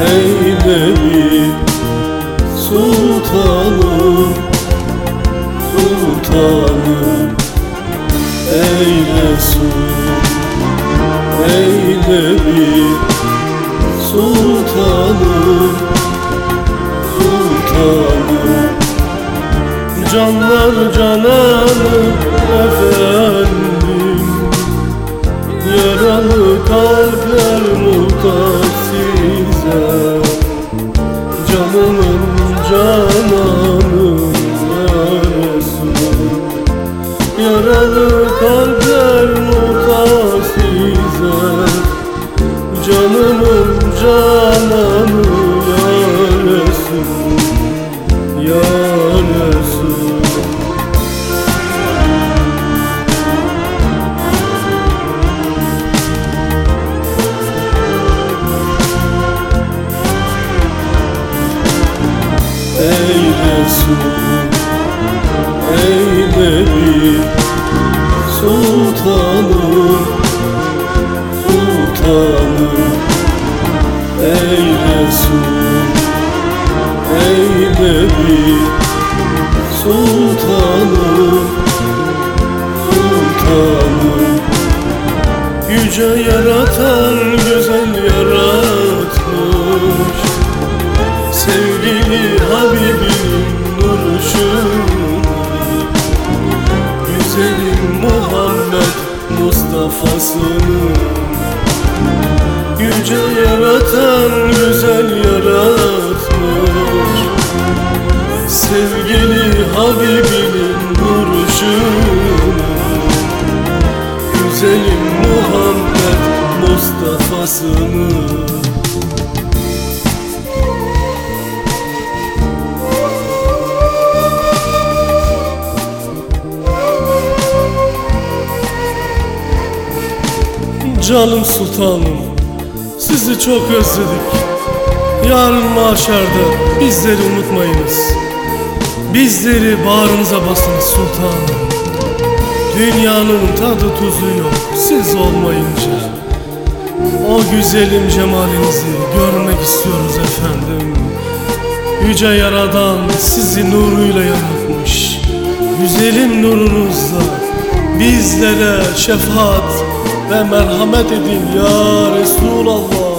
eyle bir sultanım Sultanım eyle sul eyle bir sultanım Sultanım Canlar cananım muhtaç size Canımın cananım ya Resul Yaralı kalpler muhtaç size Canımın cananı ya Resul Ya Ey Resul Eyle bir sultanım Sultanım Ey Resul Eyle bir sultanım Sultanım Yüce yaratan güzel yaratmış Mustafa'sını Yüce yaratan güzel yaratmış. Sevgili Habibinin nurşunu Güzelim Muhammed Mustafa'sını Canım sultanım Sizi çok özledik. Yarın mahşerde bizleri unutmayınız. Bizleri bağrınıza basın sultanım. Dünyanın tadı tuzu yok siz olmayınca. O güzelim cemalinizi görmek istiyoruz efendim. Yüce Yaradan sizi nuruyla yaratmış. Güzelim nurunuzla bizlere şefaat ve merhamet edin ya Resulallah